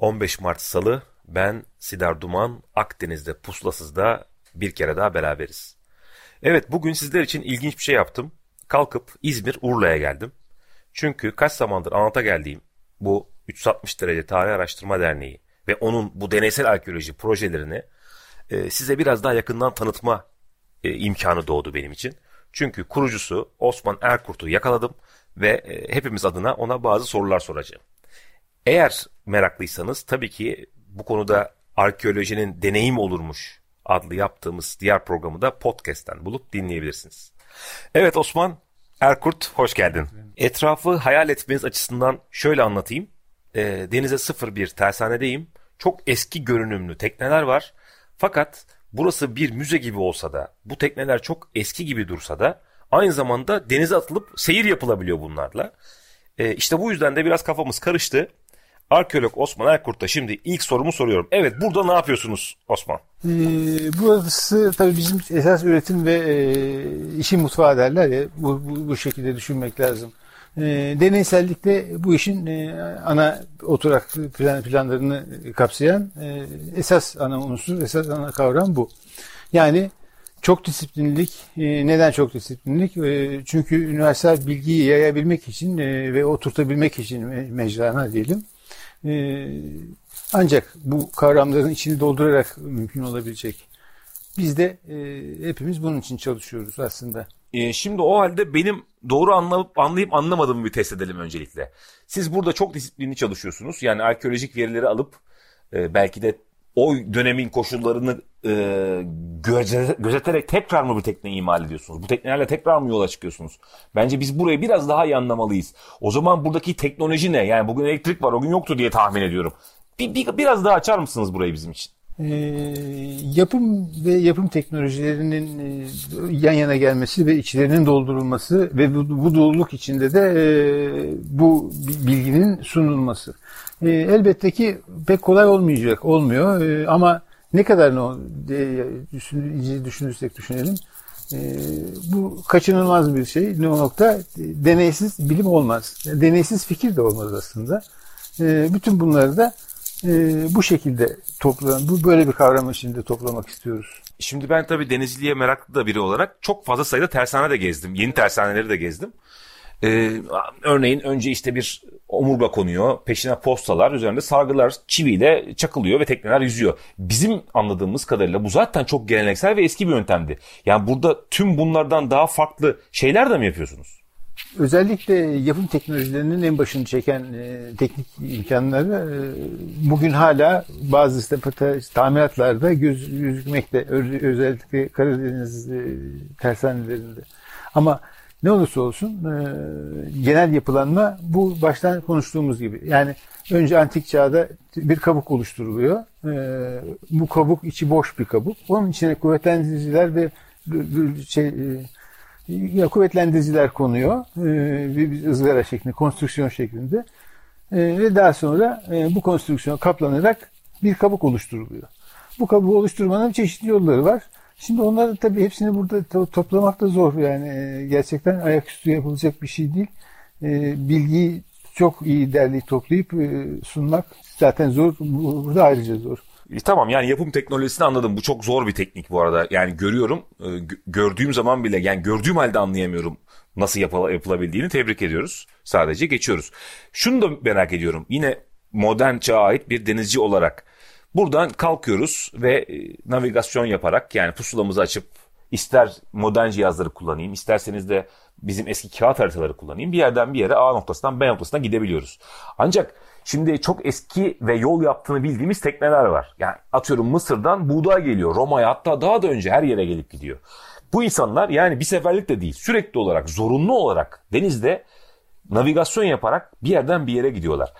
15 Mart Salı ben Sidar Duman Akdeniz'de Pusulasız'da bir kere daha beraberiz. Evet bugün sizler için ilginç bir şey yaptım. Kalkıp İzmir Urla'ya geldim. Çünkü kaç zamandır anlata geldiğim bu 360 derece Tarih Araştırma Derneği ve onun bu deneysel arkeoloji projelerini e, size biraz daha yakından tanıtma e, imkanı doğdu benim için. Çünkü kurucusu Osman Erkurt'u yakaladım ve e, hepimiz adına ona bazı sorular soracağım. Eğer meraklıysanız tabii ki bu konuda arkeolojinin deneyim olurmuş adlı yaptığımız diğer programı da podcast'ten bulup dinleyebilirsiniz. Evet Osman Erkurt hoş geldin. Etrafı hayal etmeniz açısından şöyle anlatayım. E, denize bir tersanedeyim. Çok eski görünümlü tekneler var. Fakat burası bir müze gibi olsa da bu tekneler çok eski gibi dursa da aynı zamanda denize atılıp seyir yapılabiliyor bunlarla. E, işte bu yüzden de biraz kafamız karıştı. Arkeolog Osman Erkurt'ta şimdi ilk sorumu soruyorum. Evet burada ne yapıyorsunuz Osman? Ee, burası tabii bizim esas üretim ve e, işin mutfağı derler ya bu, bu, bu şekilde düşünmek lazım. E, deneysellikte bu işin e, ana oturak plan, planlarını kapsayan e, esas ana unsur, esas ana kavram bu. Yani çok disiplinlik. E, neden çok disiplinlik? E, çünkü üniversite bilgiyi yayabilmek için e, ve oturtabilmek için mecrana diyelim ancak bu kavramların içini doldurarak mümkün olabilecek. Biz de e, hepimiz bunun için çalışıyoruz aslında. E, şimdi o halde benim doğru anlayıp, anlayıp anlamadığımı bir test edelim öncelikle. Siz burada çok disiplinli çalışıyorsunuz. Yani arkeolojik verileri alıp e, belki de o dönemin koşullarını e, göze, gözeterek tekrar mı bir tekne imal ediyorsunuz? Bu teknelerle tekrar mı yola çıkıyorsunuz? Bence biz burayı biraz daha iyi anlamalıyız. O zaman buradaki teknoloji ne? Yani bugün elektrik var o gün yoktu diye tahmin ediyorum. Bir, bir, biraz daha açar mısınız burayı bizim için? E, yapım ve yapım teknolojilerinin e, yan yana gelmesi ve içlerinin doldurulması ve bu, bu doluluk içinde de e, bu bilginin sunulması. E, elbette ki pek kolay olmayacak, olmuyor e, ama ne kadar ne e, düşün, düşünürsek düşünelim e, bu kaçınılmaz bir şey. Ne nokta deneysiz bilim olmaz. Deneysiz fikir de olmaz aslında. E, bütün bunları da e, bu şekilde toplan, bu böyle bir kavram içinde toplamak istiyoruz. Şimdi ben tabii denizciliğe meraklı da biri olarak çok fazla sayıda tersane de gezdim. Yeni tersaneleri de gezdim. Ee, örneğin önce işte bir omurga konuyor, peşine postalar, üzerinde sargılar çiviyle çakılıyor ve tekneler yüzüyor. Bizim anladığımız kadarıyla bu zaten çok geleneksel ve eski bir yöntemdi. Yani burada tüm bunlardan daha farklı şeyler de mi yapıyorsunuz? Özellikle yapım teknolojilerinin en başını çeken e, teknik imkanları e, bugün hala bazı tamiratlarda göz, gözükmekte. Özellikle Karadeniz e, tersanelerinde. Ama ne olursa olsun e, genel yapılanma bu baştan konuştuğumuz gibi. Yani önce antik çağda bir kabuk oluşturuluyor. E, bu kabuk içi boş bir kabuk. Onun içine kuvvetlendiriciler ve şey, e, ya kuvvetlendiriciler konuyor. E, bir ızgara şeklinde, konstrüksiyon şeklinde. E, ve daha sonra e, bu konstrüksiyon kaplanarak bir kabuk oluşturuluyor. Bu kabuğu oluşturmanın çeşitli yolları var. Şimdi onları tabii hepsini burada to toplamak da zor. Yani gerçekten ayaküstü yapılacak bir şey değil. Bilgiyi çok iyi derleyip toplayıp sunmak zaten zor. Burada ayrıca zor. E, tamam yani yapım teknolojisini anladım. Bu çok zor bir teknik bu arada. Yani görüyorum. E, gördüğüm zaman bile yani gördüğüm halde anlayamıyorum nasıl yapıl yapılabildiğini tebrik ediyoruz. Sadece geçiyoruz. Şunu da merak ediyorum. Yine modern çağa ait bir denizci olarak Buradan kalkıyoruz ve e, navigasyon yaparak yani pusulamızı açıp ister modern cihazları kullanayım isterseniz de bizim eski kağıt haritaları kullanayım bir yerden bir yere A noktasından B noktasına gidebiliyoruz. Ancak şimdi çok eski ve yol yaptığını bildiğimiz tekneler var. Yani atıyorum Mısır'dan buğday geliyor Roma'ya hatta daha da önce her yere gelip gidiyor. Bu insanlar yani bir seferlik de değil sürekli olarak zorunlu olarak denizde navigasyon yaparak bir yerden bir yere gidiyorlar.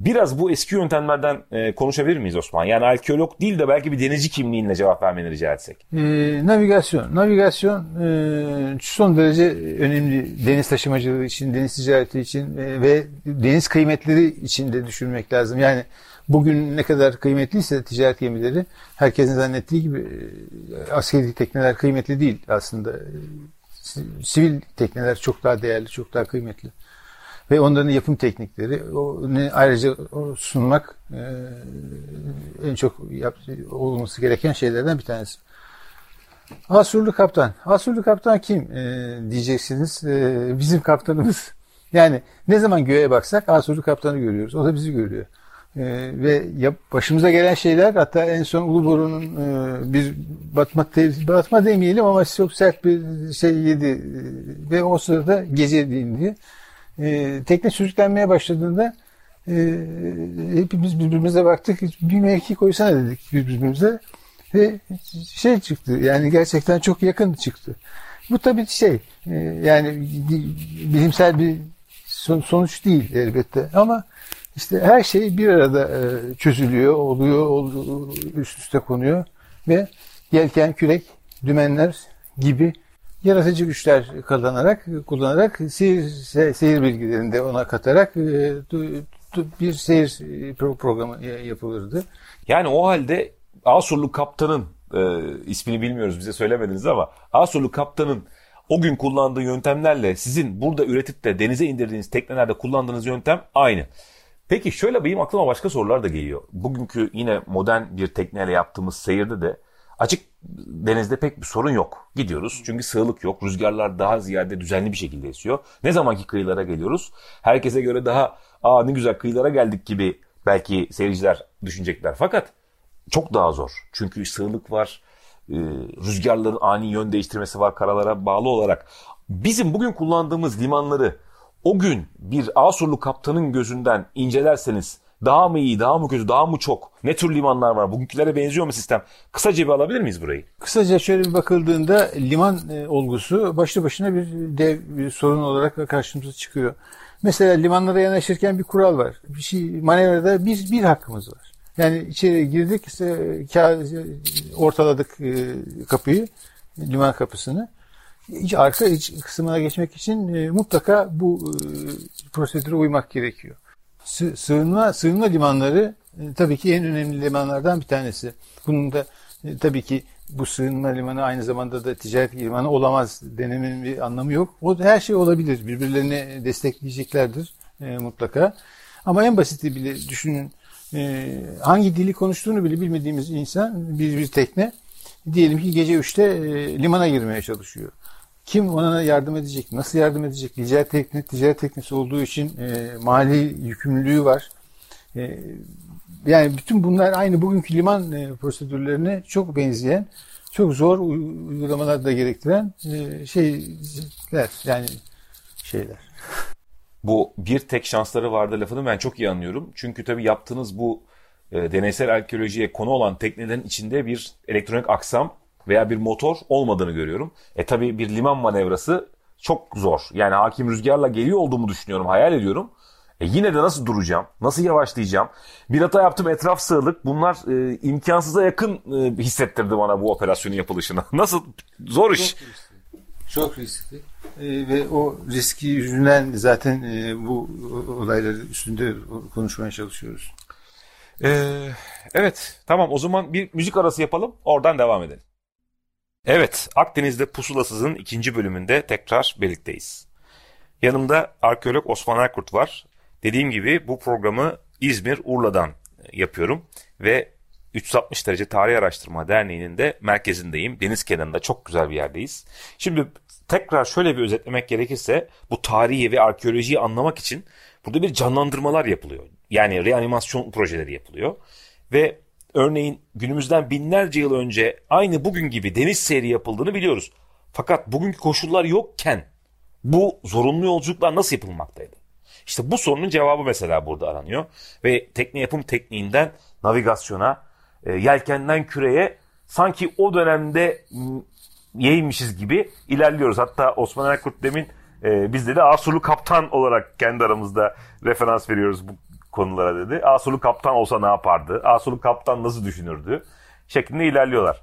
Biraz bu eski yöntemlerden e, konuşabilir miyiz Osman? Yani arkeolog değil de belki bir denizci kimliğinle cevap vermeni rica etsek. E, navigasyon. Navigasyon e, son derece önemli deniz taşımacılığı için, deniz ticareti için e, ve deniz kıymetleri için de düşünmek lazım. Yani bugün ne kadar kıymetliyse ticaret gemileri herkesin zannettiği gibi e, askeri tekneler kıymetli değil aslında. Sivil tekneler çok daha değerli, çok daha kıymetli ve onların yapım teknikleri ayrıca sunmak e, en çok yap, olması gereken şeylerden bir tanesi. Asurlu kaptan. Asurlu kaptan kim e, diyeceksiniz. E, bizim kaptanımız. Yani ne zaman göğe baksak Asurlu kaptanı görüyoruz. O da bizi görüyor. E, ve yap, başımıza gelen şeyler hatta en son Uluboru'nun e, bir batma, batma demeyelim ama çok sert bir şey yedi. E, ve o sırada gece dindi e, tekne sürüklenmeye başladığında e, hepimiz birbirimize baktık. Bir mevki koysana dedik birbirimize. Ve şey çıktı yani gerçekten çok yakın çıktı. Bu tabii şey e, yani bilimsel bir sonuç değil elbette ama işte her şey bir arada e, çözülüyor, oluyor, üst üste konuyor ve yelken, kürek, dümenler gibi yaratıcı güçler kazanarak, kullanarak seyir, seyir bilgilerini de ona katarak e, bir seyir e, programı yapılırdı. Yani o halde Asurlu kaptanın e, ismini bilmiyoruz bize söylemediniz ama Asurlu kaptanın o gün kullandığı yöntemlerle sizin burada üretip de denize indirdiğiniz teknelerde kullandığınız yöntem aynı. Peki şöyle benim aklıma başka sorular da geliyor. Bugünkü yine modern bir tekneyle yaptığımız seyirde de Açık denizde pek bir sorun yok. Gidiyoruz çünkü sığlık yok. Rüzgarlar daha ziyade düzenli bir şekilde esiyor. Ne zamanki kıyılara geliyoruz herkese göre daha aa ne güzel kıyılara geldik gibi belki seyirciler düşünecekler. Fakat çok daha zor. Çünkü sığlık var, e, rüzgarların ani yön değiştirmesi var karalara bağlı olarak. Bizim bugün kullandığımız limanları o gün bir Asurlu kaptanın gözünden incelerseniz daha mı iyi, daha mı kötü, daha mı çok? Ne tür limanlar var? Bugünkülere benziyor mu sistem? Kısaca bir alabilir miyiz burayı? Kısaca şöyle bir bakıldığında liman e, olgusu başlı başına bir dev bir sorun olarak karşımıza çıkıyor. Mesela limanlara yanaşırken bir kural var. Bir şey manevrada bir, bir hakkımız var. Yani içeri girdik, işte, ortaladık e, kapıyı, liman kapısını. İç, arka iç kısmına geçmek için e, mutlaka bu prosedüre uymak gerekiyor sığınma, sığınma limanları e, tabii ki en önemli limanlardan bir tanesi. Bunun da e, tabii ki bu sığınma limanı aynı zamanda da ticaret limanı olamaz denemenin bir anlamı yok. O her şey olabilir. Birbirlerini destekleyeceklerdir e, mutlaka. Ama en basiti bile düşünün e, hangi dili konuştuğunu bile bilmediğimiz insan bir, bir tekne diyelim ki gece 3'te e, limana girmeye çalışıyor. Kim ona yardım edecek? Nasıl yardım edecek? Ticaret tekne, ticaret teknesi olduğu için e, mali yükümlülüğü var. E, yani bütün bunlar aynı bugünkü liman e, prosedürlerine çok benzeyen, çok zor uygulamalar da gerektiren e, şeyler yani şeyler. Bu bir tek şansları vardı lafını ben çok iyi anlıyorum. Çünkü tabii yaptığınız bu e, deneysel arkeolojiye konu olan teknelerin içinde bir elektronik aksam veya bir motor olmadığını görüyorum. E tabi bir liman manevrası çok zor. Yani hakim rüzgarla geliyor olduğumu düşünüyorum, hayal ediyorum. E yine de nasıl duracağım? Nasıl yavaşlayacağım? Bir hata yaptım etraf sığlık. Bunlar e, imkansıza yakın e, hissettirdi bana bu operasyonun yapılışını. nasıl? Zor iş. Çok riskli. Çok riskli. E, ve o riski yüzünden zaten e, bu olayları üstünde konuşmaya çalışıyoruz. Ee, evet tamam o zaman bir müzik arası yapalım oradan devam edelim. Evet, Akdeniz'de Pusulasız'ın ikinci bölümünde tekrar birlikteyiz. Yanımda arkeolog Osman Erkurt var. Dediğim gibi bu programı İzmir Urla'dan yapıyorum ve 360 derece Tarih Araştırma Derneği'nin de merkezindeyim. Deniz kenarında çok güzel bir yerdeyiz. Şimdi tekrar şöyle bir özetlemek gerekirse bu tarihi ve arkeolojiyi anlamak için burada bir canlandırmalar yapılıyor. Yani reanimasyon projeleri yapılıyor. Ve Örneğin günümüzden binlerce yıl önce aynı bugün gibi deniz seyri yapıldığını biliyoruz. Fakat bugünkü koşullar yokken bu zorunlu yolculuklar nasıl yapılmaktaydı? İşte bu sorunun cevabı mesela burada aranıyor. Ve tekne yapım tekniğinden navigasyona, e, yelkenden küreye sanki o dönemde yeymişiz gibi ilerliyoruz. Hatta Osman Erkurt demin e, biz de Asurlu kaptan olarak kendi aramızda referans veriyoruz bu konulara dedi. Asulu kaptan olsa ne yapardı? Asulu kaptan nasıl düşünürdü? Şeklinde ilerliyorlar.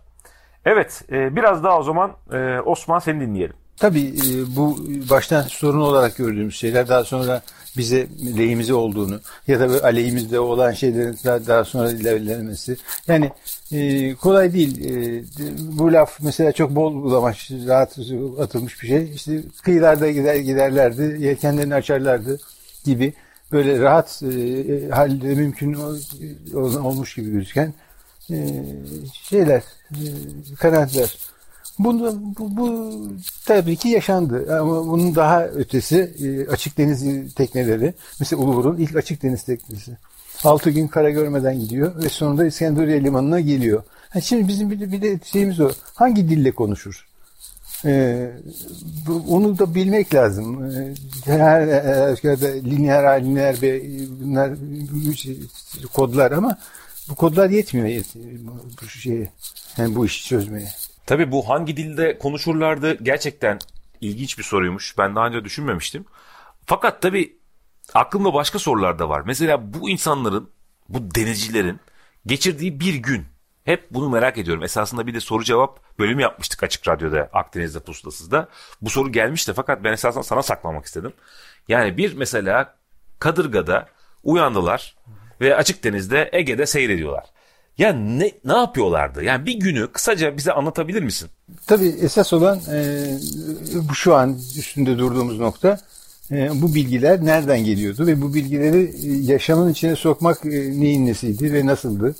Evet e, biraz daha o zaman e, Osman seni dinleyelim. Tabii e, bu baştan sorun olarak gördüğümüz şeyler daha sonra bize lehimize olduğunu ya da aleyhimizde olan şeylerin daha, sonra ilerlemesi. Yani kolay değil. Bu laf mesela çok bol bulamaç, rahat atılmış bir şey. İşte kıyılarda gider giderlerdi, yelkenlerini açarlardı gibi böyle rahat e, halde mümkün olmuş gibi gözüken e, şeyler, e, kanaatler. Bunu, bu, bu tabii ki yaşandı ama bunun daha ötesi e, açık deniz tekneleri. Mesela Uluburun ilk açık deniz teknesi. Altı gün kara görmeden gidiyor ve sonunda İskenderiye limanına geliyor. Ha şimdi bizim bir de, bir de şeyimiz o. Hangi dille konuşur? Ee, onu da bilmek lazım. Ee, her halükarda lineer lineer B bunlar şey, kodlar ama bu kodlar yetmiyor bu şeye. Yani bu işi çözmeye. Tabii bu hangi dilde konuşurlardı gerçekten ilginç bir soruymuş. Ben daha önce düşünmemiştim. Fakat tabii aklımda başka sorular da var. Mesela bu insanların, bu denizcilerin geçirdiği bir gün. Hep bunu merak ediyorum. Esasında bir de soru cevap bölümü yapmıştık Açık Radyo'da, Akdeniz'de, Pusulasız'da. Bu soru gelmişti fakat ben esasında sana saklamak istedim. Yani bir mesela Kadırga'da uyandılar ve açık denizde Ege'de seyrediyorlar. Ya ne ne yapıyorlardı? Yani bir günü kısaca bize anlatabilir misin? Tabii esas olan e, bu şu an üstünde durduğumuz nokta e, bu bilgiler nereden geliyordu ve bu bilgileri e, yaşamın içine sokmak e, neyin nesiydi ve nasıldı?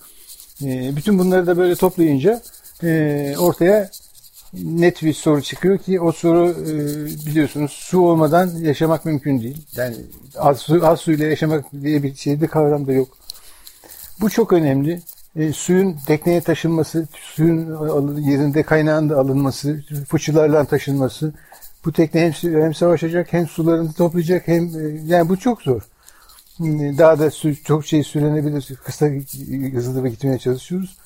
E, bütün bunları da böyle toplayınca e, ortaya net bir soru çıkıyor ki o soru e, biliyorsunuz su olmadan yaşamak mümkün değil. Yani az, su, az suyla yaşamak diye bir şey de kavram da yok. Bu çok önemli e, suyun tekneye taşınması, suyun yerinde kaynağında alınması, fıçılarla taşınması. Bu tekne hem, hem savaşacak hem sularını toplayacak hem e, yani bu çok zor. Daha da çok şey sürenebilir. Kısa hızlı gitmeye çalışıyoruz.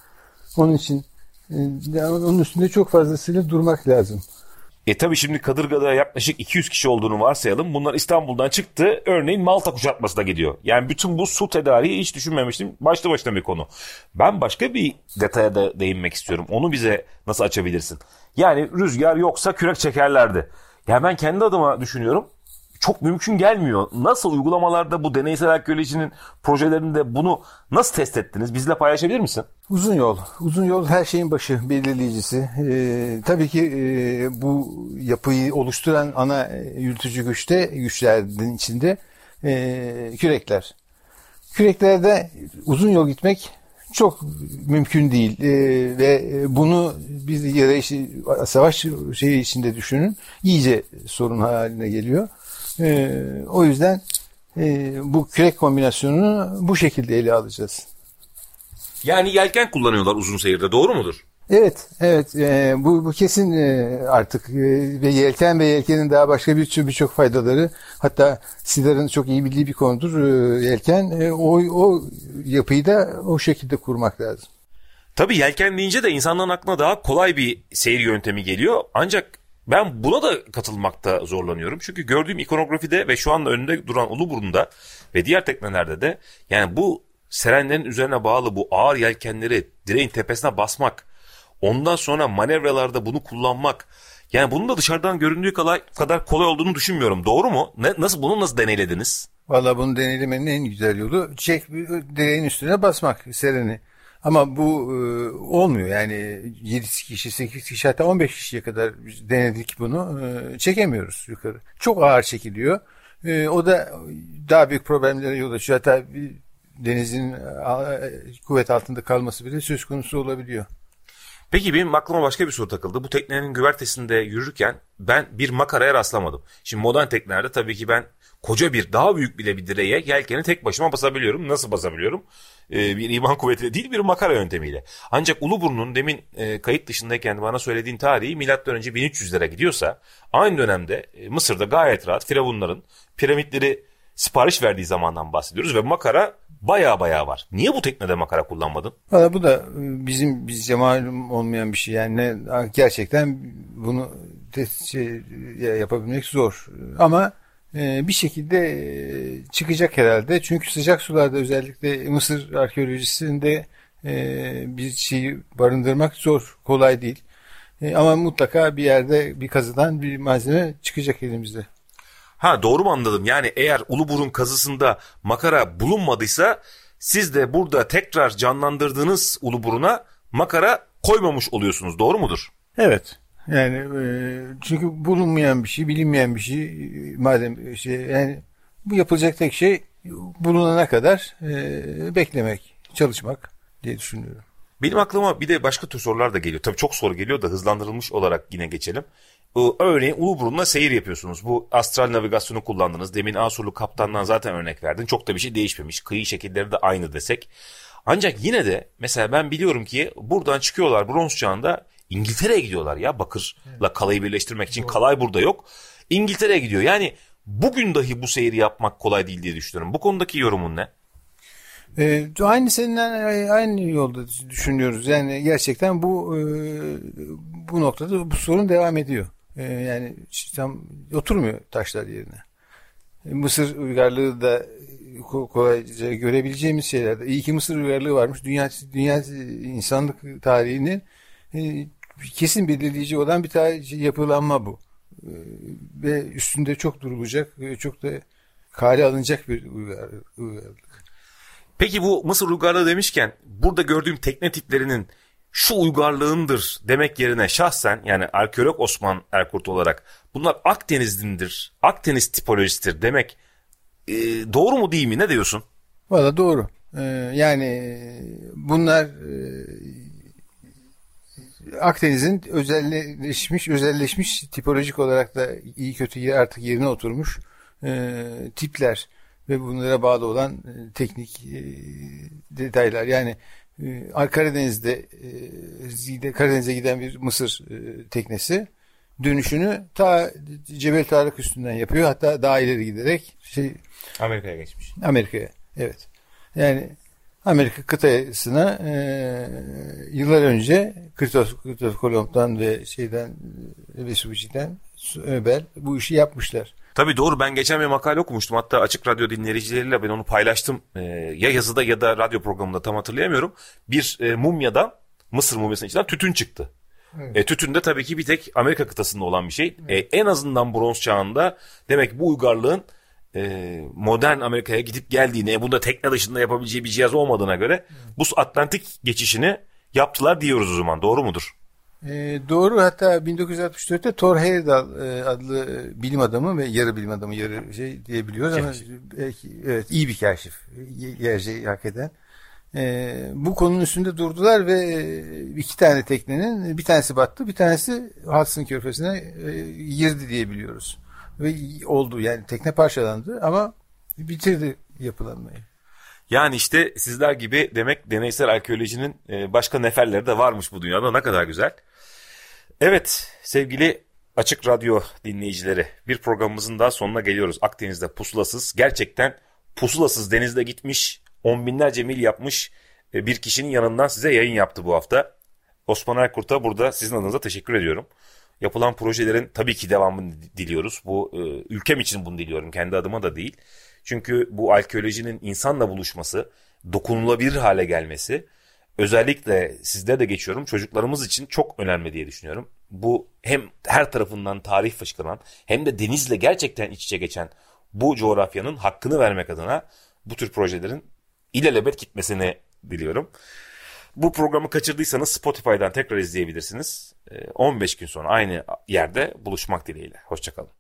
Onun için e, onun üstünde çok fazlasıyla durmak lazım. E tabi şimdi Kadırga'da yaklaşık 200 kişi olduğunu varsayalım. Bunlar İstanbul'dan çıktı. Örneğin Malta kuşatmasına gidiyor. Yani bütün bu su tedariği hiç düşünmemiştim. Başta başına bir konu. Ben başka bir detaya da değinmek istiyorum. Onu bize nasıl açabilirsin? Yani rüzgar yoksa kürek çekerlerdi. Ya ben kendi adıma düşünüyorum çok mümkün gelmiyor. Nasıl uygulamalarda bu deneysel arkeolojinin projelerinde bunu nasıl test ettiniz? Bizle paylaşabilir misin? Uzun yol. Uzun yol her şeyin başı, belirleyicisi. Ee, tabii ki e, bu yapıyı oluşturan ana yürütücü güçte, güçlerin içinde e, kürekler. Küreklerde uzun yol gitmek çok mümkün değil ee, ve bunu bir yarış savaş şeyi içinde düşünün iyice sorun haline geliyor. E, o yüzden e, bu kürek kombinasyonunu bu şekilde ele alacağız. Yani yelken kullanıyorlar uzun seyirde doğru mudur? Evet, evet. E, bu, bu kesin e, artık e, ve yelken ve yelkenin daha başka bir birçok faydaları. Hatta Sidar'ın çok iyi bildiği bir konudur e, yelken. E, o, o yapıyı da o şekilde kurmak lazım. Tabii yelken deyince de insanların aklına daha kolay bir seyir yöntemi geliyor. Ancak ben buna da katılmakta zorlanıyorum. Çünkü gördüğüm ikonografide ve şu anda önünde duran Uluburun'da ve diğer teknelerde de yani bu serenlerin üzerine bağlı bu ağır yelkenleri direğin tepesine basmak, ondan sonra manevralarda bunu kullanmak, yani bunun da dışarıdan göründüğü kadar, kolay olduğunu düşünmüyorum. Doğru mu? Ne, nasıl bunu nasıl deneylediniz? Valla bunu deneylemenin en güzel yolu çek direğin üstüne basmak sereni. Ama bu e, olmuyor yani 7 kişi 8 kişi hatta 15 kişiye kadar denedik bunu e, çekemiyoruz yukarı. Çok ağır çekiliyor. E, o da daha büyük problemlere yol açıyor. Hatta bir denizin kuvvet altında kalması bile söz konusu olabiliyor. Peki benim aklıma başka bir soru takıldı. Bu teknenin güvertesinde yürürken ben bir makaraya rastlamadım. Şimdi modern teknelerde tabii ki ben koca bir daha büyük bile bir direğe yelkeni tek başıma basabiliyorum. Nasıl basabiliyorum? Ee, bir iman kuvvetiyle değil bir makara yöntemiyle. Ancak Uluburnu'nun demin e, kayıt dışındayken bana söylediğin tarihi milattan önce 1300'lere gidiyorsa aynı dönemde e, Mısır'da gayet rahat firavunların piramitleri sipariş verdiği zamandan bahsediyoruz ve makara baya baya var. Niye bu teknede makara kullanmadın? Valla bu da e, bizim bizce malum olmayan bir şey. Yani ne, gerçekten bunu test şey, yapabilmek zor. Ama e, bir şekilde e, çıkacak herhalde. Çünkü sıcak sularda özellikle Mısır arkeolojisinde e, bir şeyi barındırmak zor, kolay değil. E, ama mutlaka bir yerde bir kazıdan bir malzeme çıkacak elimizde. Ha doğru mu anladım? Yani eğer Uluburun kazısında makara bulunmadıysa siz de burada tekrar canlandırdığınız Uluburun'a makara koymamış oluyorsunuz. Doğru mudur? Evet. Yani e, çünkü bulunmayan bir şey, bilinmeyen bir şey madem şey yani bu yapılacak tek şey bulunana kadar e, beklemek, çalışmak diye düşünüyorum. Benim aklıma bir de başka tür sorular da geliyor. Tabii çok soru geliyor da hızlandırılmış olarak yine geçelim. Örneğin Uluburun'la seyir yapıyorsunuz. Bu astral navigasyonu kullandınız. Demin Asurlu kaptandan zaten örnek verdin. Çok da bir şey değişmemiş. Kıyı şekilleri de aynı desek. Ancak yine de mesela ben biliyorum ki buradan çıkıyorlar bronz çağında İngiltere'ye gidiyorlar ya bakırla kalayı birleştirmek için. Kalay burada yok. İngiltere'ye gidiyor. Yani bugün dahi bu seyri yapmak kolay değil diye düşünüyorum. Bu konudaki yorumun ne? E, aynı seninle aynı yolda düşünüyoruz. Yani gerçekten bu e, bu noktada bu sorun devam ediyor. E, yani tam oturmuyor taşlar yerine. E, Mısır uygarlığı da kolayca görebileceğimiz şeylerde. İyi ki Mısır uygarlığı varmış. Dünya dünya insanlık tarihinin e, kesin belirleyici olan bir tarih, yapılanma bu. E, ve üstünde çok durulacak, çok da kale alınacak bir uygarlık. Peki bu Mısır uygarlığı demişken burada gördüğüm tekne tiplerinin şu uygarlığındır demek yerine şahsen yani arkeolog Osman Erkurt olarak bunlar Akdeniz'dindir, Akdeniz tipolojisidir demek e, doğru mu değil mi? Ne diyorsun? Valla doğru. Ee, yani bunlar e, Akdeniz'in özelleşmiş, özelleşmiş tipolojik olarak da iyi kötü artık yerine oturmuş e, tipler ve bunlara bağlı olan e, teknik e, detaylar. Yani e, Karadeniz'de e, Karadeniz'e giden bir Mısır e, teknesi dönüşünü ta Cebel Tarık üstünden yapıyor. Hatta daha ileri giderek şey Amerika'ya geçmiş. Amerika'ya. Evet. Yani Amerika kıtasına e, yıllar önce Kristof, Kristof Kolomb'dan ve şeyden Vespucci'den Öbel bu işi yapmışlar. Tabii doğru ben geçen bir makale okumuştum hatta açık radyo dinleyicileriyle ben onu paylaştım ee, ya yazıda ya da radyo programında tam hatırlayamıyorum. Bir e, mumyadan Mısır mumyasının içinden tütün çıktı. Evet. E, tütün de tabii ki bir tek Amerika kıtasında olan bir şey. Evet. E, en azından bronz çağında demek bu uygarlığın e, modern Amerika'ya gidip geldiğine, bunda tekne dışında yapabileceği bir cihaz olmadığına göre bu Atlantik geçişini yaptılar diyoruz o zaman. Doğru mudur? E, doğru hatta 1964'te Thor Heyerdahl e, adlı bilim adamı ve yarı bilim adamı yarı şey diyebiliyoruz ama belki, evet iyi bir kaşif gerçeği hak eden. E, bu konunun üstünde durdular ve iki tane teknenin bir tanesi battı bir tanesi Hudson Körfezi'ne e, girdi diyebiliyoruz. Ve oldu yani tekne parçalandı ama bitirdi yapılanmayı. Yani işte sizler gibi demek deneysel arkeolojinin e, başka neferleri de varmış bu dünyada ne kadar güzel. Evet sevgili Açık Radyo dinleyicileri bir programımızın daha sonuna geliyoruz. Akdeniz'de pusulasız gerçekten pusulasız denizde gitmiş on binlerce mil yapmış e, bir kişinin yanından size yayın yaptı bu hafta. Osman Erkurt'a burada sizin adınıza teşekkür ediyorum. Yapılan projelerin tabii ki devamını diliyoruz. Bu e, ülkem için bunu diliyorum kendi adıma da değil. Çünkü bu arkeolojinin insanla buluşması, dokunulabilir hale gelmesi özellikle sizde de geçiyorum çocuklarımız için çok önemli diye düşünüyorum. Bu hem her tarafından tarih fışkıran hem de denizle gerçekten iç içe geçen bu coğrafyanın hakkını vermek adına bu tür projelerin ilelebet gitmesini diliyorum. Bu programı kaçırdıysanız Spotify'dan tekrar izleyebilirsiniz. 15 ee, gün sonra aynı yerde buluşmak dileğiyle. Hoşçakalın.